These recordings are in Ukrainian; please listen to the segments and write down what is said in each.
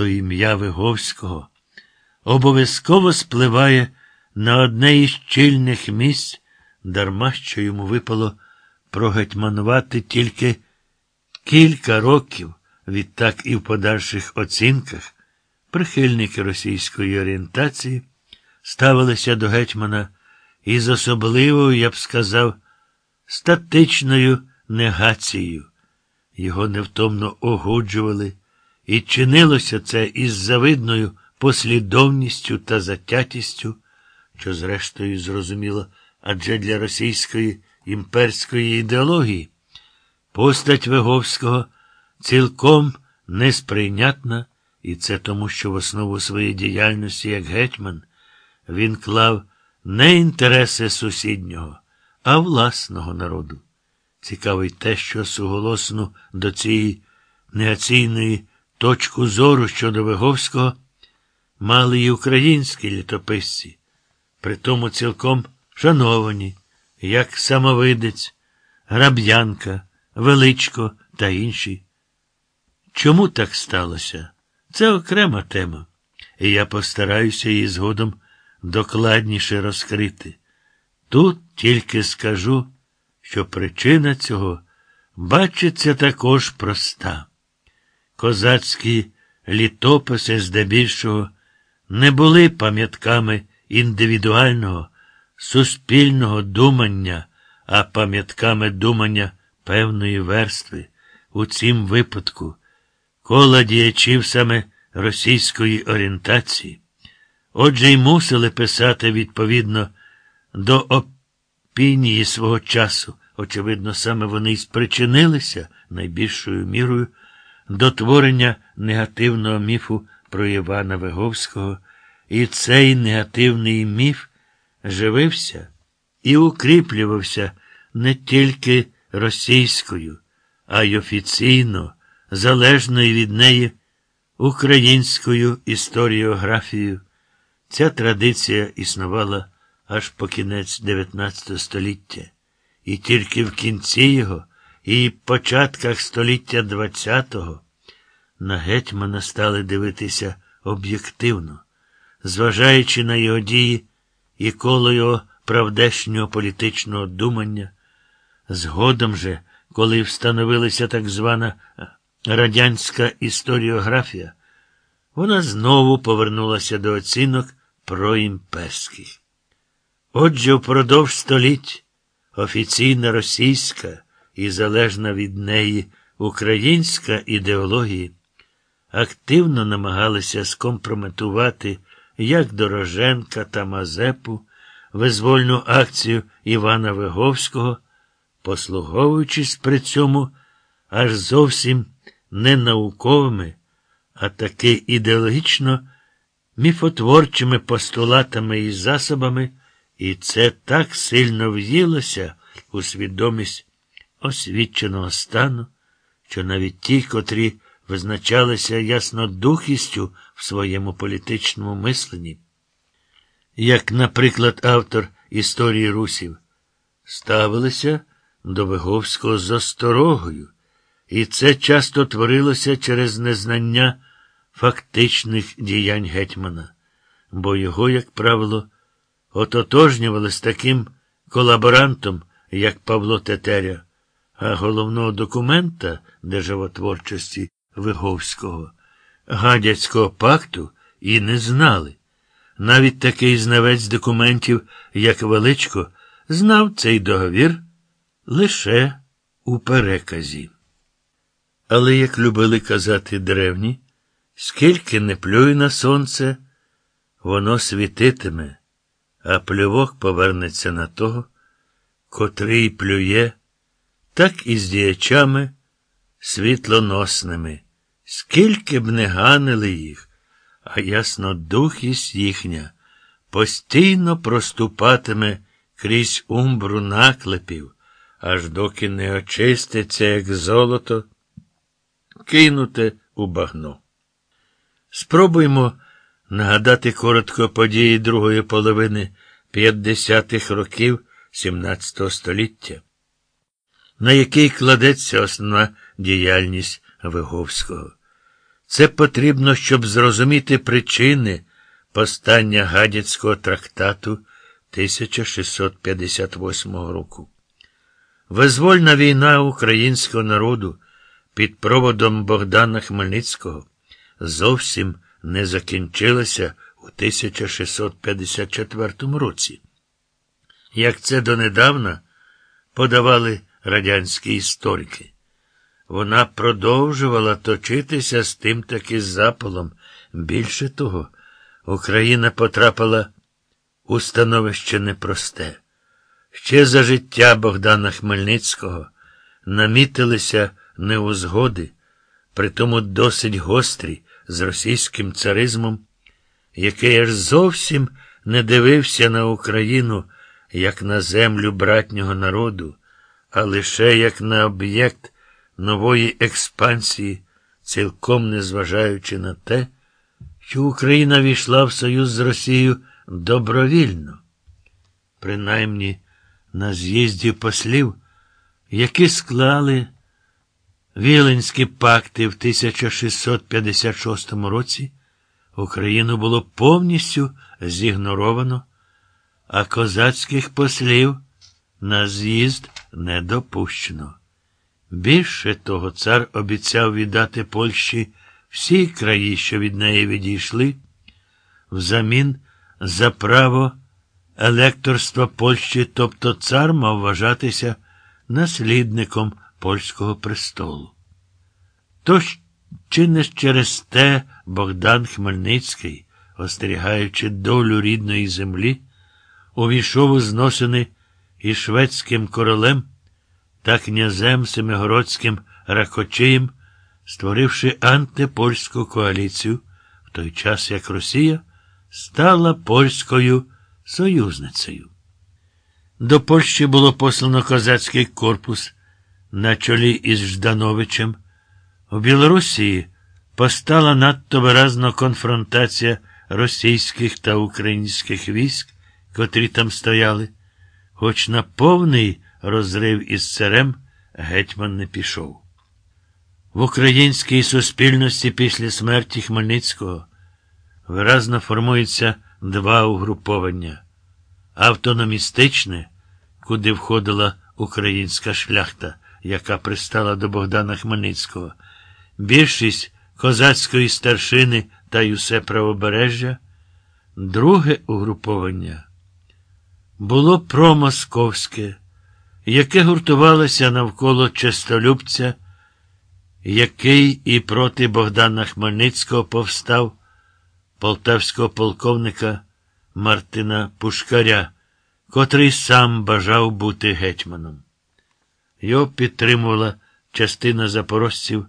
то ім'я Виговського обов'язково спливає на одне із чільних місць, дарма що йому випало прогетьманувати тільки кілька років, відтак і в подальших оцінках прихильники російської орієнтації ставилися до гетьмана із особливою, я б сказав, статичною негацією. Його невтомно огоджували, і чинилося це із завидною послідовністю та затятістю, що, зрештою, зрозуміло, адже для російської імперської ідеології постать Виговського цілком несприйнятна, і це тому, що в основу своєї діяльності як гетьман він клав не інтереси сусіднього, а власного народу. Цікаво й те, що суголосно до цієї негаційної точку зору щодо Виговського мали й українські літописці, притому цілком шановані, як самовидець, Граб'янка, Величко та інші. Чому так сталося? Це окрема тема, і я постараюся її згодом докладніше розкрити. Тут тільки скажу, що причина цього бачиться також проста. Козацькі літописи здебільшого не були пам'ятками індивідуального, суспільного думання, а пам'ятками думання певної верстви. У цім випадку кола діячів саме російської орієнтації. Отже й мусили писати відповідно до опінії свого часу. Очевидно, саме вони й спричинилися найбільшою мірою до творення негативного міфу про Івана Виговського, і цей негативний міф живився і укріплювався не тільки російською, а й офіційно, залежною від неї українською історіографією. Ця традиція існувала аж по кінець XIX століття, і тільки в кінці його і початках століття ХХ на гетьмана стали дивитися об'єктивно, зважаючи на його дії і коло його правдешнього політичного думання. Згодом же, коли встановилася так звана радянська історіографія, вона знову повернулася до оцінок проімперських. Отже, впродовж століть офіційна російська і залежна від неї українська ідеологія активно намагалися скомпрометувати як Дороженка та Мазепу визвольну акцію Івана Виговського, послуговуючись при цьому аж зовсім не науковими, а таки ідеологічно міфотворчими постулатами і засобами, і це так сильно в'їлося у свідомість освіченого стану, що навіть ті, котрі визначалися яснодухістю в своєму політичному мисленні, як, наприклад, автор історії русів, ставилися до Виговського з осторогою, і це часто творилося через незнання фактичних діянь гетьмана, бо його, як правило, ототожнювали з таким колаборантом, як Павло Тетеря, а головного документа державотворчості Виговського, гадяцького пакту і не знали. Навіть такий знавець документів, як Величко, знав цей договір лише у переказі. Але, як любили казати древні, скільки не плюй на сонце, воно світитиме, а плювок повернеться на того, котрий плює, так і з діячами світлоносними, скільки б не ганили їх, а яснодухість їхня постійно проступатиме крізь умбру наклепів, аж доки не очиститься, як золото, кинуте у багно. Спробуймо нагадати коротко події другої половини 50-х років XVII століття, на який кладеться основна діяльність Виговського. Це потрібно, щоб зрозуміти причини постання Гадяцького трактату 1658 року. Визвольна війна українського народу під проводом Богдана Хмельницького зовсім не закінчилася у 1654 році. Як це донедавна подавали радянські історики. Вона продовжувала точитися з тим таки запалом. Більше того, Україна потрапила у становище непросте. Ще за життя Богдана Хмельницького намітилися неузгоди, притому досить гострі з російським царизмом, який аж зовсім не дивився на Україну як на землю братнього народу, а лише як на об'єкт нової експансії, цілком незважаючи на те, що Україна війшла в союз з Росією добровільно, принаймні на з'їзді послів, які склали Віленські пакти в 1656 році, Україну було повністю зігноровано, а козацьких послів на з'їзд не допущено. Більше того, цар обіцяв віддати Польщі всі краї, що від неї відійшли, взамін за право електорства Польщі, тобто цар мав вважатися наслідником польського престолу. Тож, чи не через те Богдан Хмельницький, остерігаючи долю рідної землі, увійшов у зносини і шведським королем та князем Семигородським Ракочиєм, створивши антипольську коаліцію, в той час як Росія стала польською союзницею. До Польщі було послано козацький корпус на чолі із Ждановичем. У Білорусі постала надто виразна конфронтація російських та українських військ, котрі там стояли, хоч на повний розрив із царем гетьман не пішов. В українській суспільності після смерті Хмельницького виразно формується два угруповання автономістичне, куди входила українська шляхта, яка пристала до Богдана Хмельницького, більшість козацької старшини та й усе правобережжя, друге угруповання було промосковське, яке гуртувалося навколо честолюбця, який і проти Богдана Хмельницького повстав полтавського полковника Мартина Пушкаря, котрий сам бажав бути гетьманом. Його підтримувала частина запорожців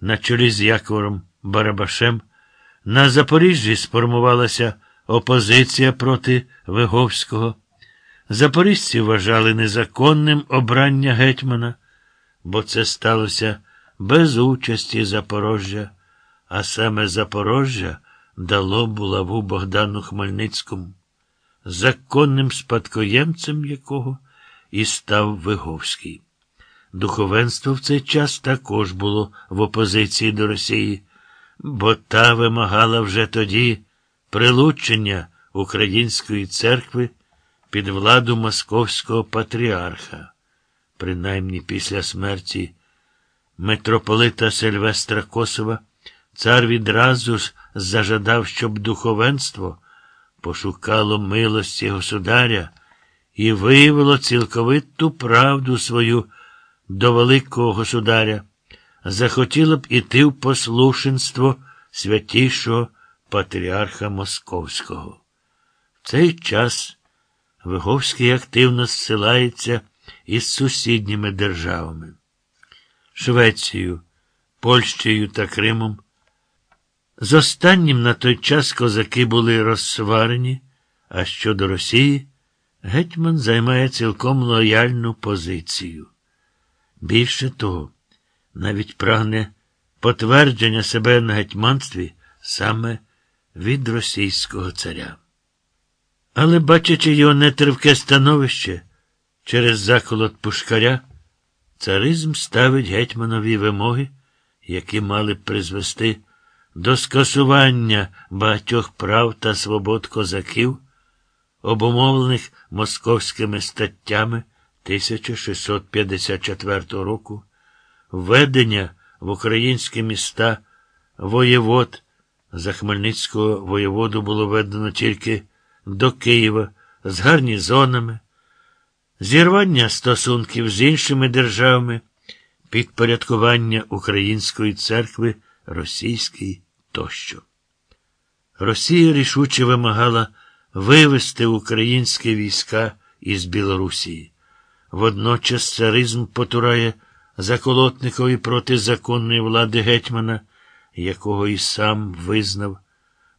на чолі з Яковом Барабашем. На Запоріжжі сформувалася опозиція проти Виговського. Запоріжці вважали незаконним обрання гетьмана, бо це сталося без участі Запорожжя, а саме Запорожжя дало булаву Богдану Хмельницькому, законним спадкоємцем якого і став Виговський. Духовенство в цей час також було в опозиції до Росії, бо та вимагала вже тоді прилучення української церкви під владу московського патріарха, принаймні після смерті митрополита Сильвестра Косова, цар відразу ж зажадав, щоб духовенство пошукало милості государя і виявило цілковиту правду свою до Великого Государя, захотіло б іти в послушенство святішого патріарха Московського. В цей час Виговський активно зсилається із сусідніми державами Швецією, Польщею та Кримом. З останнім на той час козаки були розсварені, а щодо Росії, гетьман займає цілком лояльну позицію. Більше того, навіть прагне потвердження себе на гетьманстві саме від російського царя. Але, бачачи його нетривке становище через заколот пушкаря, царизм ставить гетьманові вимоги, які мали б призвести до скасування багатьох прав та свобод козаків, обумовлених московськими статтями 1654 року, введення в українські міста воєвод. За Хмельницького воєводу було введено тільки до Києва з гарнізонами, зірвання стосунків з іншими державами, підпорядкування Української церкви російській тощо. Росія рішуче вимагала вивести українські війська із Білорусії. Водночас царизм потурає заколотникові проти законної влади гетьмана, якого і сам визнав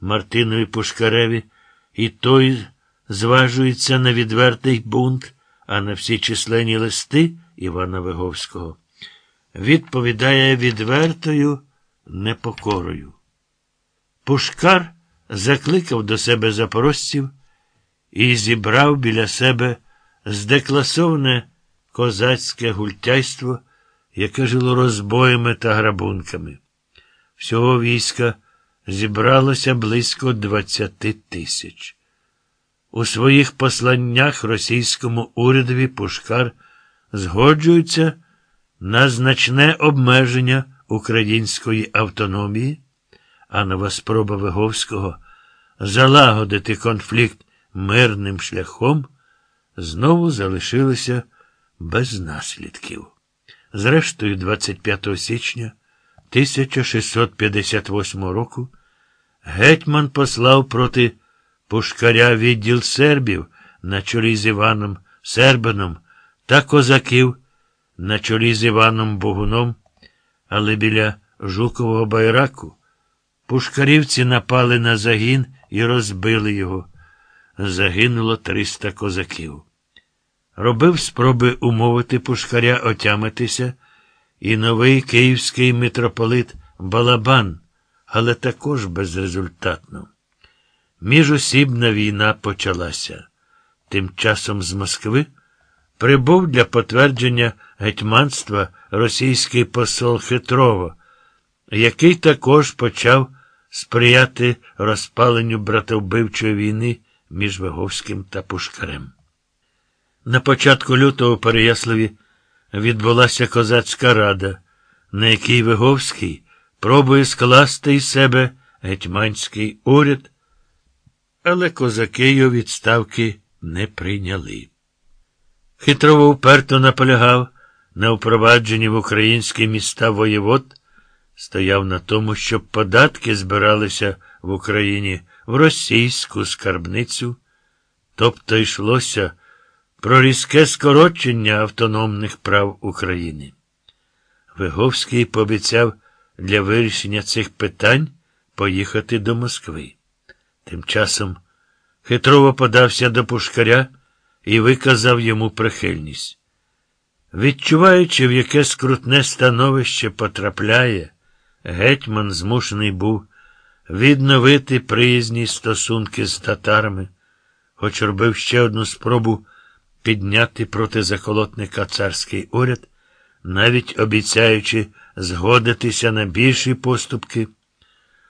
Мартинові Пушкареві, і той зважується на відвертий бунт, а на всі численні листи Івана Виговського. Відповідає відвертою непокорою. Пушкар закликав до себе запорожців і зібрав біля себе здекласоване козацьке гультяйство, яке жило розбоями та грабунками. Всього війська зібралося близько двадцяти тисяч. У своїх посланнях російському урядові Пушкар згоджується на значне обмеження української автономії, а нова спроба Виговського залагодити конфлікт мирним шляхом знову залишилися без наслідків. Зрештою, 25 січня 1658 року гетьман послав проти Пушкаря відділ сербів на чолі з Іваном Сербином та козаків на чолі з Іваном Богуном, але біля Жукового байраку пушкарівці напали на загін і розбили його. Загинуло 300 козаків. Робив спроби умовити пушкаря отямитися і новий київський митрополит Балабан, але також безрезультатно. Міжосібна війна почалася. Тим часом з Москви прибув для потвердження гетьманства російський посол Хитрово, який також почав сприяти розпаленню братовбивчої війни між Виговським та Пушкарем. На початку лютого в Переяславі відбулася козацька рада, на якій Виговський пробує скласти із себе гетьманський уряд, але козаки його відставки не прийняли. Хитрово вперто наполягав на впровадженні в українські міста воєвод, стояв на тому, щоб податки збиралися в Україні в російську скарбницю, тобто йшлося про різке скорочення автономних прав України. Виговський пообіцяв для вирішення цих питань поїхати до Москви. Тим часом хитрово подався до пушкаря і виказав йому прихильність. Відчуваючи, в яке скрутне становище потрапляє, гетьман змушений був відновити приязні стосунки з татарами, хоч робив ще одну спробу підняти проти заколотника царський уряд, навіть обіцяючи згодитися на більші поступки.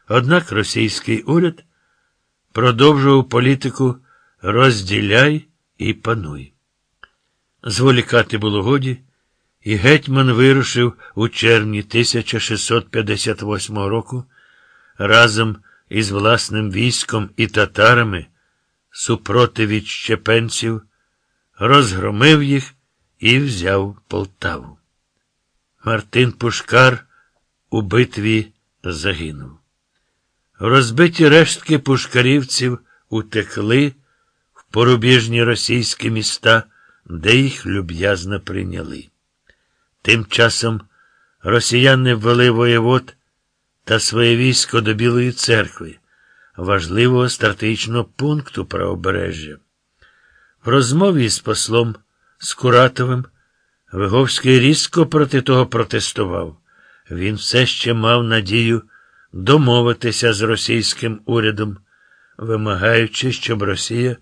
Однак російський уряд продовжував політику розділяй і пануй. Зволікати було годі, і гетьман вирушив у червні 1658 року разом із власним військом і татарами супроти відщепенців, розгромив їх і взяв Полтаву. Мартин Пушкар у битві загинув. Розбиті рештки пушкарівців утекли в порубіжні російські міста, де їх люб'язно прийняли. Тим часом росіяни ввели воєвод та своє військо до Білої церкви, важливого стратегічного пункту правобережжя. В розмові з послом Скуратовим Виговський різко проти того протестував. Він все ще мав надію домовитися з російським урядом, вимагаючи, щоб Росія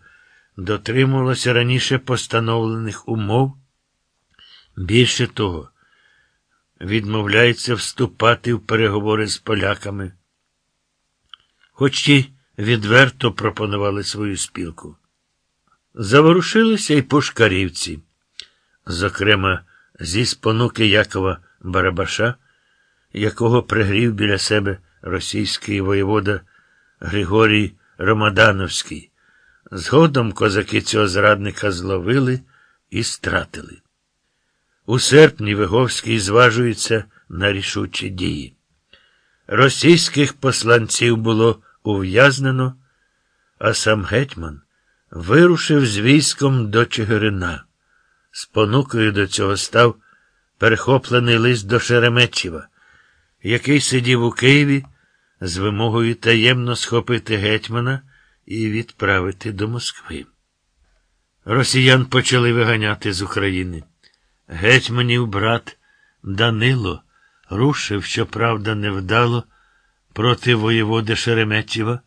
дотримувалася раніше постановлених умов. Більше того, відмовляється вступати в переговори з поляками. хоч і відверто пропонували свою спілку. Заворушилися й пушкарівці, зокрема, зі спонуки Якова Барабаша, якого пригрів біля себе російський воєвода Григорій Ромадановський. Згодом козаки цього зрадника зловили і стратили. У серпні Виговський зважується на рішучі дії. Російських посланців було ув'язнено, а сам гетьман вирушив з військом до Чигирина. Спонукою до цього став перехоплений лист до Шереметчева, який сидів у Києві з вимогою таємно схопити гетьмана і відправити до Москви. Росіян почали виганяти з України. Гетьманів брат Данило рушив, щоправда, невдало проти воєводи Шереметєва,